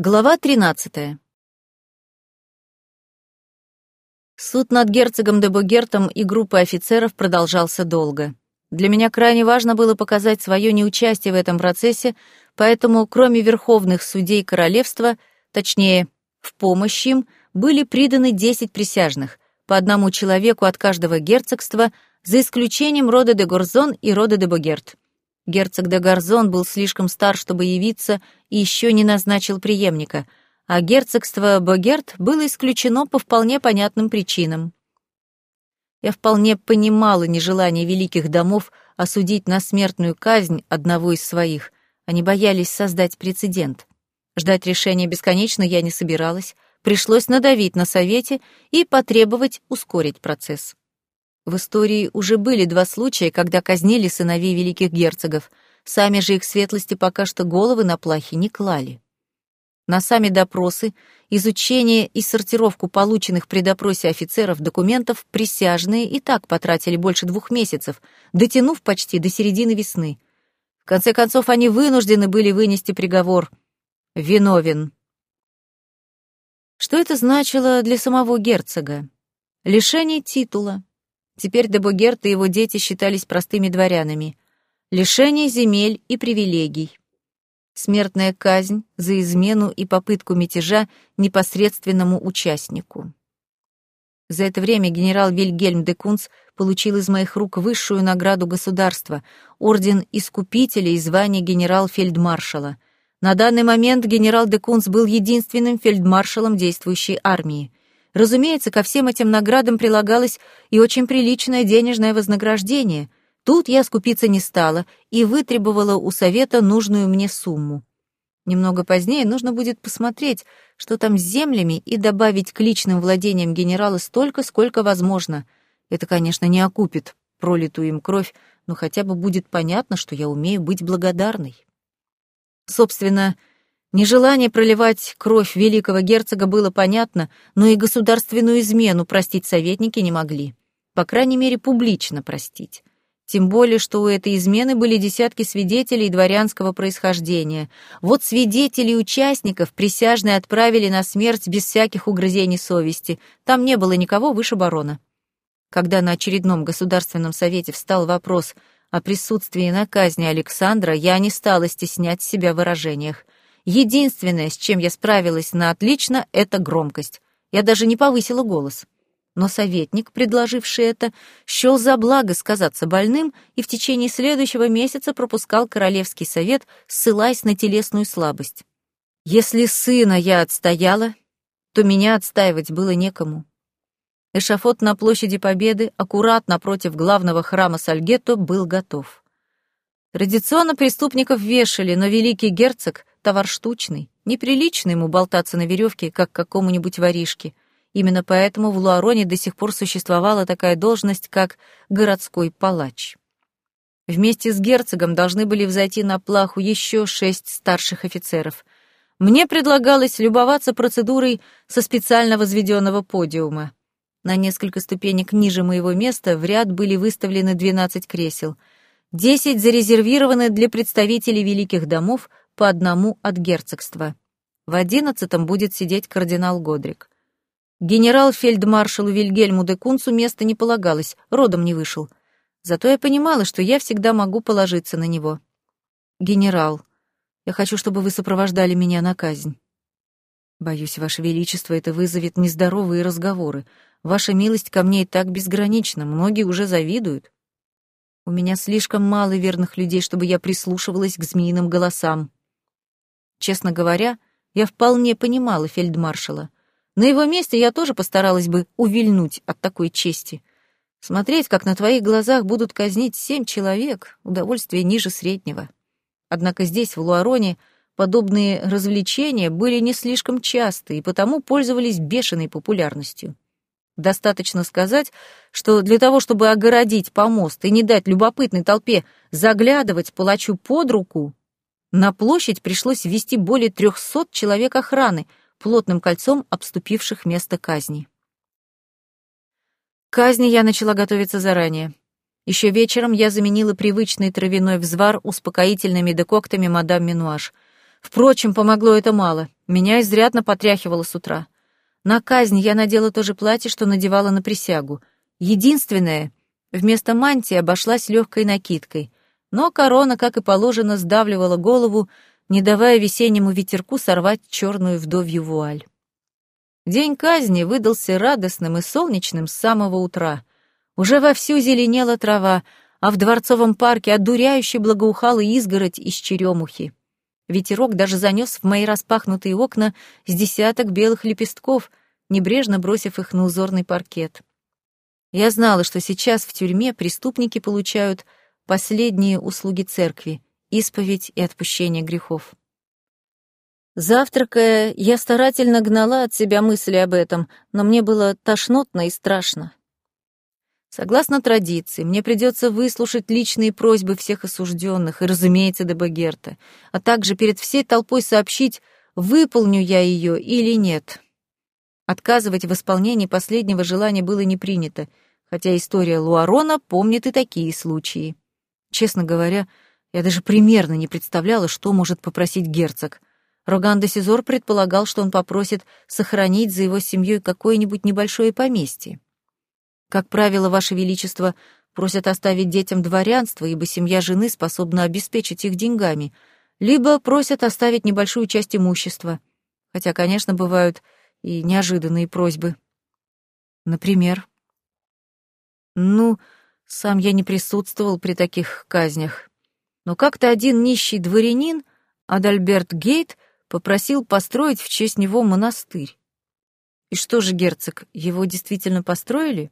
Глава 13. Суд над герцогом де Бугертом и группой офицеров продолжался долго. Для меня крайне важно было показать свое неучастие в этом процессе, поэтому, кроме верховных судей королевства, точнее, в помощь им, были приданы 10 присяжных, по одному человеку от каждого герцогства, за исключением рода де Горзон и рода де Бугерт. Герцог де Гарзон был слишком стар, чтобы явиться, и еще не назначил преемника, а герцогство Богерт было исключено по вполне понятным причинам. Я вполне понимала нежелание великих домов осудить на смертную казнь одного из своих. Они боялись создать прецедент. Ждать решения бесконечно я не собиралась, пришлось надавить на совете и потребовать ускорить процесс. В истории уже были два случая, когда казнили сыновей великих герцогов. Сами же их светлости пока что головы на плахи не клали. На сами допросы, изучение и сортировку полученных при допросе офицеров документов присяжные и так потратили больше двух месяцев, дотянув почти до середины весны. В конце концов, они вынуждены были вынести приговор «виновен». Что это значило для самого герцога? Лишение титула, Теперь Дебугерт и его дети считались простыми дворянами. Лишение земель и привилегий. Смертная казнь за измену и попытку мятежа непосредственному участнику. За это время генерал Вильгельм де Кунц получил из моих рук высшую награду государства — орден Искупителя и звание генерал-фельдмаршала. На данный момент генерал де Кунц был единственным фельдмаршалом действующей армии. Разумеется, ко всем этим наградам прилагалось и очень приличное денежное вознаграждение. Тут я скупиться не стала и вытребовала у совета нужную мне сумму. Немного позднее нужно будет посмотреть, что там с землями, и добавить к личным владениям генерала столько, сколько возможно. Это, конечно, не окупит пролитую им кровь, но хотя бы будет понятно, что я умею быть благодарной. Собственно, Нежелание проливать кровь великого герцога было понятно, но и государственную измену простить советники не могли. По крайней мере, публично простить. Тем более, что у этой измены были десятки свидетелей дворянского происхождения. Вот свидетелей участников присяжные отправили на смерть без всяких угрызений совести. Там не было никого выше барона. Когда на очередном государственном совете встал вопрос о присутствии на казни Александра, я не стала стеснять себя в выражениях. Единственное, с чем я справилась на отлично, это громкость. Я даже не повысила голос. Но советник, предложивший это, счел за благо сказаться больным и в течение следующего месяца пропускал королевский совет, ссылаясь на телесную слабость. Если сына я отстояла, то меня отстаивать было некому. Эшафот на площади Победы, аккуратно против главного храма Сальгетто, был готов. Традиционно преступников вешали, но великий герцог товар штучный, неприлично ему болтаться на веревке, как какому-нибудь воришке. Именно поэтому в Луароне до сих пор существовала такая должность, как городской палач. Вместе с герцогом должны были взойти на плаху еще шесть старших офицеров. Мне предлагалось любоваться процедурой со специально возведенного подиума. На несколько ступенек ниже моего места в ряд были выставлены 12 кресел. Десять зарезервированы для представителей великих домов, по одному от герцогства. В одиннадцатом будет сидеть кардинал Годрик. Генерал-фельдмаршалу Вильгельму де Кунцу места не полагалось, родом не вышел. Зато я понимала, что я всегда могу положиться на него. «Генерал, я хочу, чтобы вы сопровождали меня на казнь». «Боюсь, Ваше Величество, это вызовет нездоровые разговоры. Ваша милость ко мне и так безгранична, многие уже завидуют. У меня слишком мало верных людей, чтобы я прислушивалась к змеиным голосам». Честно говоря, я вполне понимала фельдмаршала. На его месте я тоже постаралась бы увильнуть от такой чести. Смотреть, как на твоих глазах будут казнить семь человек, удовольствие ниже среднего. Однако здесь, в Луароне, подобные развлечения были не слишком часты и потому пользовались бешеной популярностью. Достаточно сказать, что для того, чтобы огородить помост и не дать любопытной толпе заглядывать палачу под руку, на площадь пришлось ввести более трехсот человек охраны, плотным кольцом обступивших место казни. Казни я начала готовиться заранее. Еще вечером я заменила привычный травяной взвар успокоительными декоктами мадам Минуаш. Впрочем, помогло это мало. Меня изрядно потряхивало с утра. На казнь я надела то же платье, что надевала на присягу. Единственное, вместо мантии обошлась легкой накидкой. Но корона, как и положено, сдавливала голову, не давая весеннему ветерку сорвать черную вдовью вуаль. День казни выдался радостным и солнечным с самого утра. Уже вовсю зеленела трава, а в дворцовом парке одуряюще благоухала изгородь из черемухи. Ветерок даже занес в мои распахнутые окна с десяток белых лепестков, небрежно бросив их на узорный паркет. Я знала, что сейчас в тюрьме преступники получают последние услуги церкви — исповедь и отпущение грехов. Завтракая, я старательно гнала от себя мысли об этом, но мне было тошнотно и страшно. Согласно традиции, мне придется выслушать личные просьбы всех осужденных и, разумеется, Дебагерта, а также перед всей толпой сообщить, выполню я ее или нет. Отказывать в исполнении последнего желания было не принято, хотя история Луарона помнит и такие случаи. Честно говоря, я даже примерно не представляла, что может попросить герцог. Роган де Сизор предполагал, что он попросит сохранить за его семьей какое-нибудь небольшое поместье. Как правило, Ваше Величество просят оставить детям дворянство, ибо семья жены способна обеспечить их деньгами, либо просят оставить небольшую часть имущества, хотя, конечно, бывают и неожиданные просьбы. Например? Ну, сам я не присутствовал при таких казнях. Но как-то один нищий дворянин, Адальберт Гейт, попросил построить в честь него монастырь. И что же, герцог, его действительно построили?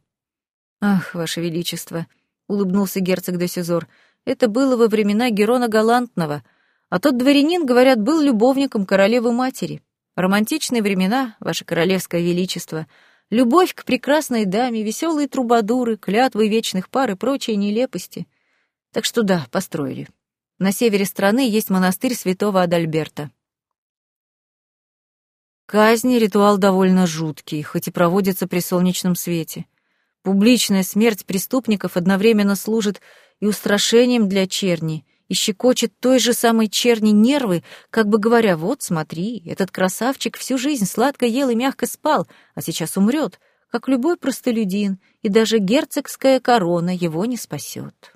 «Ах, Ваше Величество!» — улыбнулся герцог де Сюзор. «Это было во времена Герона Галантного, а тот дворянин, говорят, был любовником королевы-матери. Романтичные времена, Ваше Королевское Величество. Любовь к прекрасной даме, веселые трубадуры, клятвы вечных пар и прочие нелепости. Так что да, построили. На севере страны есть монастырь святого Адальберта. Казни — ритуал довольно жуткий, хоть и проводится при солнечном свете. Публичная смерть преступников одновременно служит и устрашением для черни, и щекочет той же самой черни нервы, как бы говоря, вот, смотри, этот красавчик всю жизнь сладко ел и мягко спал, а сейчас умрет, как любой простолюдин, и даже герцогская корона его не спасет.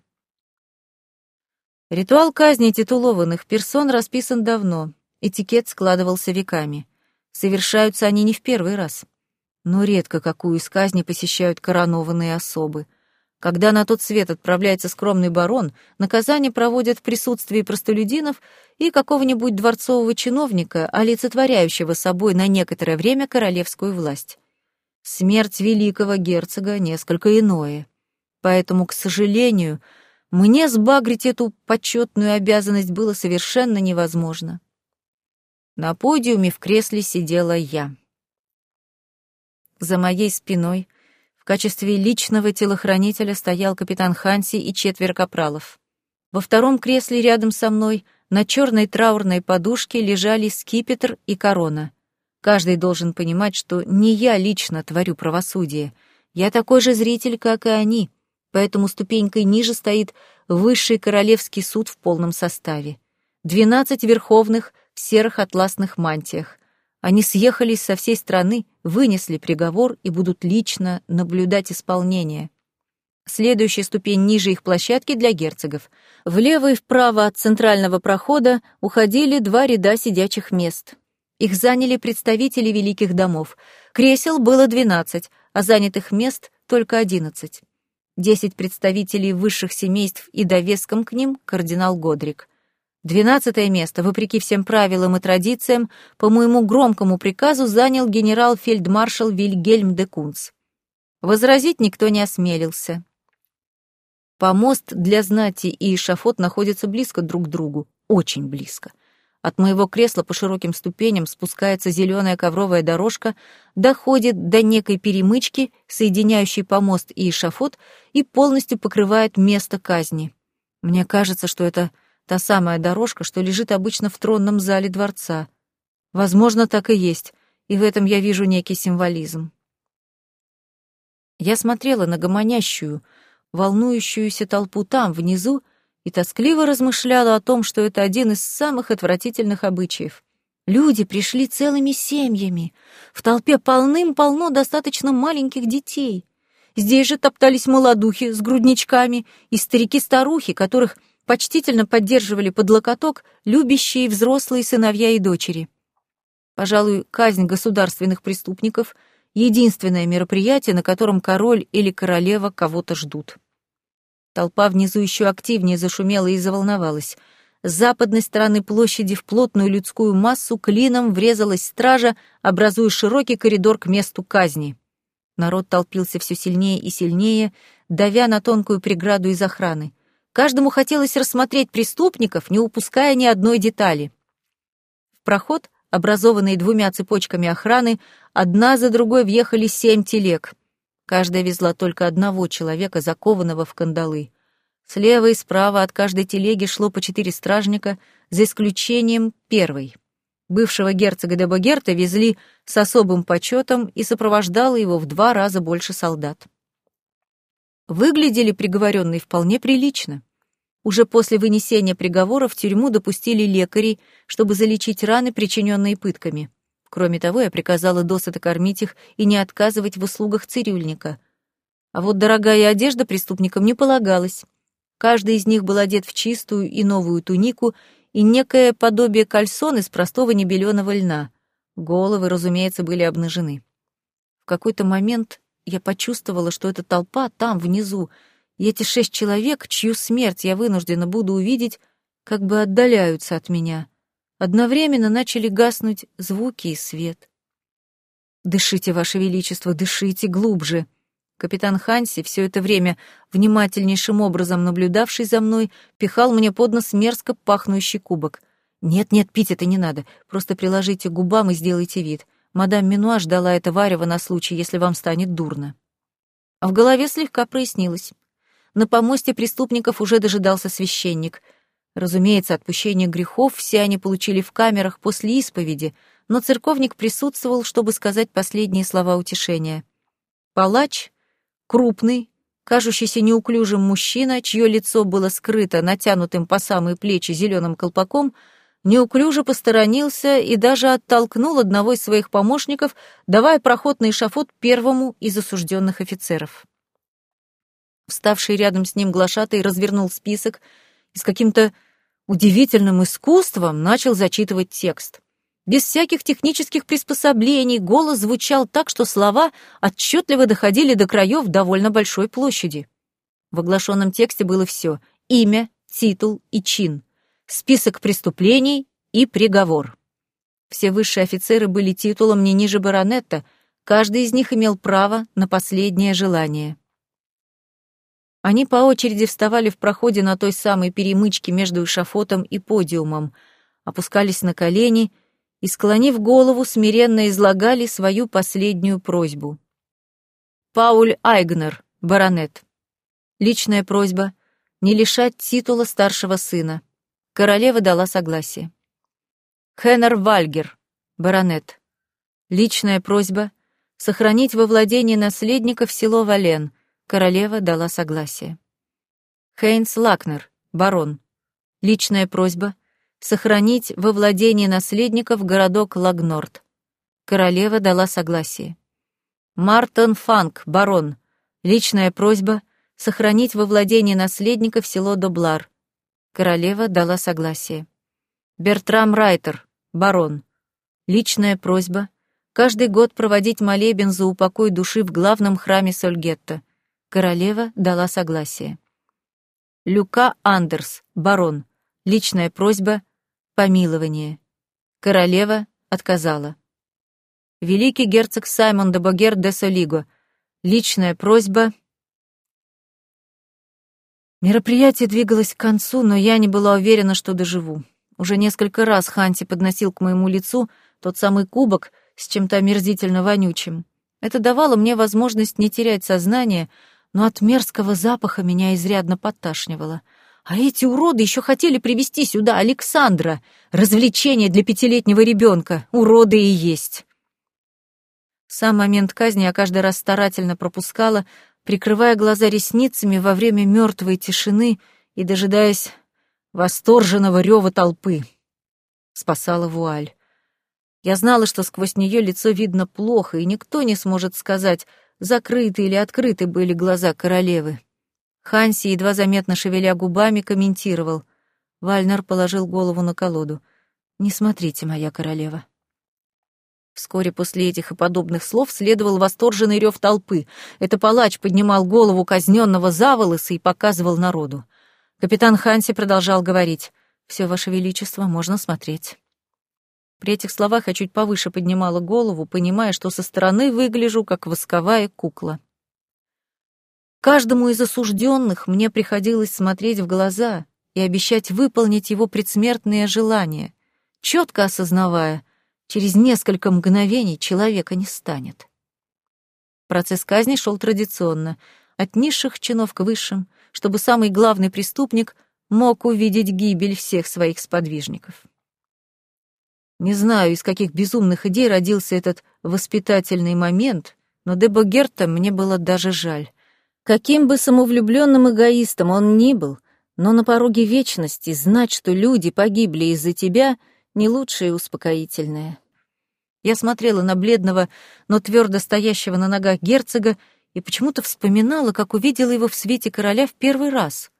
Ритуал казни титулованных персон расписан давно, этикет складывался веками. Совершаются они не в первый раз но редко какую из казней посещают коронованные особы. Когда на тот свет отправляется скромный барон, наказание проводят в присутствии простолюдинов и какого-нибудь дворцового чиновника, олицетворяющего собой на некоторое время королевскую власть. Смерть великого герцога несколько иное. Поэтому, к сожалению, мне сбагрить эту почетную обязанность было совершенно невозможно. На подиуме в кресле сидела я. За моей спиной в качестве личного телохранителя стоял капитан Ханси и четверо капралов. Во втором кресле рядом со мной на черной траурной подушке лежали скипетр и корона. Каждый должен понимать, что не я лично творю правосудие. Я такой же зритель, как и они, поэтому ступенькой ниже стоит высший королевский суд в полном составе. Двенадцать верховных в серых атласных мантиях. Они съехались со всей страны, вынесли приговор и будут лично наблюдать исполнение. Следующая ступень ниже их площадки для герцогов. Влево и вправо от центрального прохода уходили два ряда сидячих мест. Их заняли представители великих домов. Кресел было 12, а занятых мест только 11. Десять представителей высших семейств и довеском к ним кардинал Годрик. Двенадцатое место, вопреки всем правилам и традициям, по моему громкому приказу занял генерал-фельдмаршал Вильгельм де Кунц. Возразить никто не осмелился. Помост для знати и эшафот находятся близко друг к другу, очень близко. От моего кресла по широким ступеням спускается зеленая ковровая дорожка, доходит до некой перемычки, соединяющей помост и эшафот, и полностью покрывает место казни. Мне кажется, что это Та самая дорожка, что лежит обычно в тронном зале дворца. Возможно, так и есть, и в этом я вижу некий символизм. Я смотрела на гомонящую, волнующуюся толпу там, внизу, и тоскливо размышляла о том, что это один из самых отвратительных обычаев. Люди пришли целыми семьями. В толпе полным-полно достаточно маленьких детей. Здесь же топтались молодухи с грудничками и старики-старухи, которых почтительно поддерживали под локоток любящие взрослые сыновья и дочери. Пожалуй, казнь государственных преступников — единственное мероприятие, на котором король или королева кого-то ждут. Толпа внизу еще активнее зашумела и заволновалась. С западной стороны площади в плотную людскую массу клином врезалась стража, образуя широкий коридор к месту казни. Народ толпился все сильнее и сильнее, давя на тонкую преграду из охраны. Каждому хотелось рассмотреть преступников, не упуская ни одной детали. В проход, образованный двумя цепочками охраны, одна за другой въехали семь телег. Каждая везла только одного человека, закованного в кандалы. Слева и справа от каждой телеги шло по четыре стражника, за исключением первой. Бывшего герцога де Богерта везли с особым почетом и сопровождало его в два раза больше солдат. Выглядели приговоренные вполне прилично. Уже после вынесения приговора в тюрьму допустили лекарей, чтобы залечить раны, причиненные пытками. Кроме того, я приказала досыта кормить их и не отказывать в услугах цирюльника. А вот дорогая одежда преступникам не полагалась. Каждый из них был одет в чистую и новую тунику и некое подобие кальсон из простого небеленого льна. Головы, разумеется, были обнажены. В какой-то момент я почувствовала, что эта толпа там, внизу, и эти шесть человек, чью смерть я вынуждена буду увидеть, как бы отдаляются от меня. Одновременно начали гаснуть звуки и свет. «Дышите, Ваше Величество, дышите глубже!» Капитан Ханси, все это время внимательнейшим образом наблюдавший за мной, пихал мне под нос мерзко пахнущий кубок. «Нет-нет, пить это не надо, просто приложите к губам и сделайте вид. Мадам Минуа ждала это варево на случай, если вам станет дурно». А в голове слегка прояснилось. На помосте преступников уже дожидался священник — Разумеется, отпущение грехов все они получили в камерах после исповеди, но церковник присутствовал, чтобы сказать последние слова утешения. Палач, крупный, кажущийся неуклюжим мужчина, чье лицо было скрыто натянутым по самые плечи зеленым колпаком, неуклюже посторонился и даже оттолкнул одного из своих помощников, давая проход на эшафот первому из осужденных офицеров. Вставший рядом с ним глашатый развернул список — и с каким-то удивительным искусством начал зачитывать текст. Без всяких технических приспособлений голос звучал так, что слова отчетливо доходили до краев довольно большой площади. В оглашенном тексте было все — имя, титул и чин, список преступлений и приговор. Все высшие офицеры были титулом не ниже баронета, каждый из них имел право на последнее желание. Они по очереди вставали в проходе на той самой перемычке между эшафотом и подиумом, опускались на колени и, склонив голову, смиренно излагали свою последнюю просьбу. Пауль Айгнер, баронет. Личная просьба — не лишать титула старшего сына. Королева дала согласие. Хеннер Вальгер, баронет. Личная просьба — сохранить во владении наследников село Вален — Королева дала согласие. Хейнс Лакнер, барон. Личная просьба — сохранить во владении наследников городок Лагнорд. Королева дала согласие. Мартон Фанк, барон. Личная просьба — сохранить во владении наследников село Доблар. Королева дала согласие. Бертрам Райтер, барон. Личная просьба — каждый год проводить молебен за упокой души в главном храме Сольгетто. Королева дала согласие. Люка Андерс, барон. Личная просьба — помилование. Королева отказала. Великий герцог Саймон де Богер де Солиго. Личная просьба — Мероприятие двигалось к концу, но я не была уверена, что доживу. Уже несколько раз Ханти подносил к моему лицу тот самый кубок с чем-то омерзительно вонючим. Это давало мне возможность не терять сознание, но от мерзкого запаха меня изрядно подташнивало. А эти уроды еще хотели привести сюда Александра. Развлечение для пятилетнего ребенка. Уроды и есть. Сам момент казни я каждый раз старательно пропускала, прикрывая глаза ресницами во время мертвой тишины и дожидаясь восторженного рева толпы. Спасала вуаль. Я знала, что сквозь нее лицо видно плохо, и никто не сможет сказать, закрыты или открыты были глаза королевы. Ханси, едва заметно шевеля губами, комментировал. Вальнер положил голову на колоду. «Не смотрите, моя королева». Вскоре после этих и подобных слов следовал восторженный рев толпы. Это палач поднимал голову казненного за волосы и показывал народу. Капитан Ханси продолжал говорить. «Все, Ваше Величество, можно смотреть». При этих словах я чуть повыше поднимала голову, понимая, что со стороны выгляжу, как восковая кукла. Каждому из осужденных мне приходилось смотреть в глаза и обещать выполнить его предсмертные желания, четко осознавая, через несколько мгновений человека не станет. Процесс казни шел традиционно, от низших чинов к высшим, чтобы самый главный преступник мог увидеть гибель всех своих сподвижников. Не знаю, из каких безумных идей родился этот воспитательный момент, но Дебо Герта мне было даже жаль. Каким бы самовлюбленным эгоистом он ни был, но на пороге вечности знать, что люди погибли из-за тебя, не лучшее успокоительное. Я смотрела на бледного, но твердо стоящего на ногах герцога и почему-то вспоминала, как увидела его в свете короля в первый раз.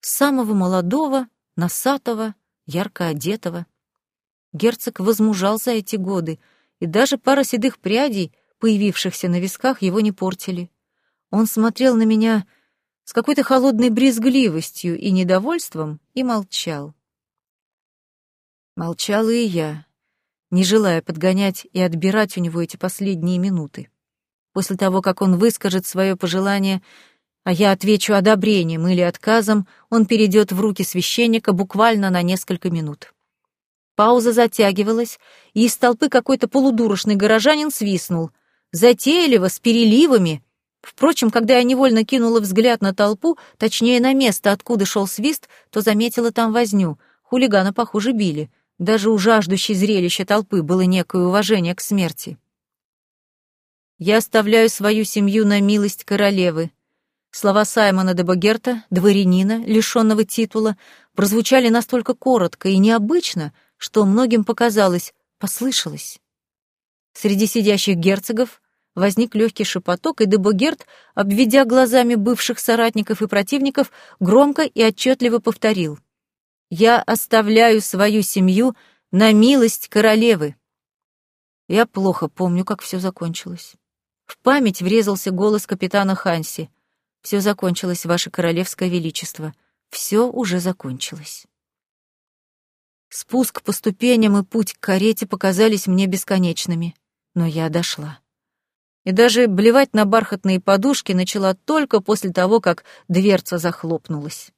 Самого молодого, носатого, ярко одетого. Герцог возмужал за эти годы, и даже пара седых прядей, появившихся на висках, его не портили. Он смотрел на меня с какой-то холодной брезгливостью и недовольством и молчал. Молчала и я, не желая подгонять и отбирать у него эти последние минуты. После того, как он выскажет свое пожелание, а я отвечу одобрением или отказом, он перейдет в руки священника буквально на несколько минут. Пауза затягивалась, и из толпы какой-то полудурочный горожанин свистнул. Затейливо, с переливами. Впрочем, когда я невольно кинула взгляд на толпу, точнее на место, откуда шел свист, то заметила там возню. Хулигана, похоже, били. Даже у жаждущей зрелища толпы было некое уважение к смерти. «Я оставляю свою семью на милость королевы», Слова Саймона де Богерта, дворянина, лишенного титула, прозвучали настолько коротко и необычно, что многим показалось, послышалось. Среди сидящих герцогов возник легкий шепоток, и Дебогерт, обведя глазами бывших соратников и противников, громко и отчетливо повторил. «Я оставляю свою семью на милость королевы». Я плохо помню, как все закончилось. В память врезался голос капитана Ханси. «Все закончилось, ваше королевское величество. Все уже закончилось». Спуск по ступеням и путь к карете показались мне бесконечными, но я дошла. И даже блевать на бархатные подушки начала только после того, как дверца захлопнулась.